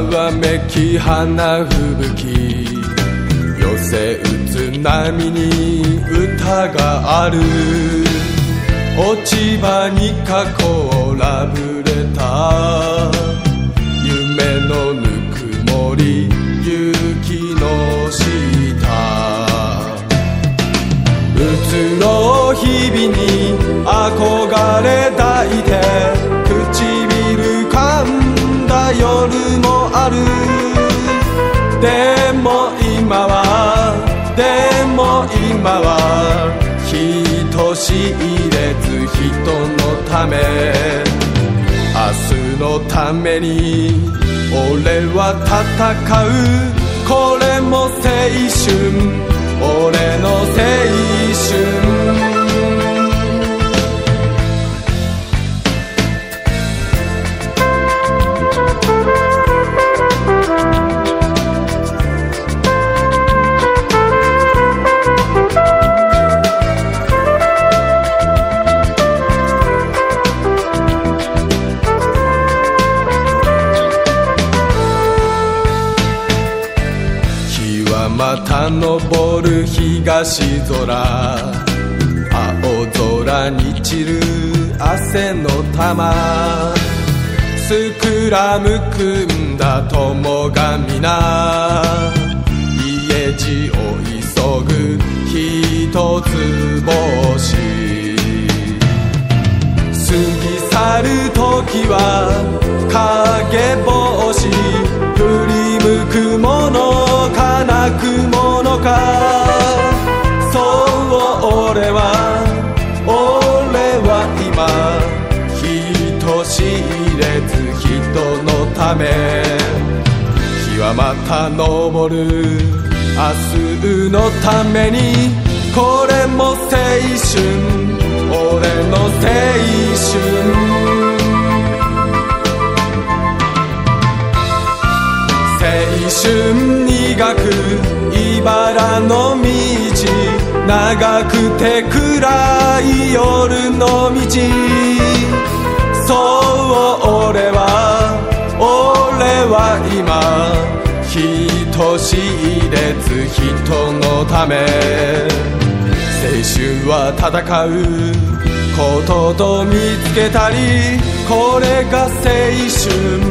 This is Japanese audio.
わめき花吹雪。寄せ打つ波に歌がある。落ち葉に囲うラブレター夢のぬくもり雪の下。うつろ日々に憧れ抱今は人知れず人のため。明日のために俺は戦う。これも青春。俺の青春。また昇る東空。青空に散る汗の玉。スクラム組んだ友が皆。家路を急ぐ一つ星。過ぎ去る時は影星。振くものか。そう俺は俺は今人知れず人のため。日はまた昇る明日のためにこれも青春俺の青春。青春苦く茨の道長くて暗い夜の道。そう俺は俺は今人知れず人のため。青春は戦うことと見つけたりこれが青春。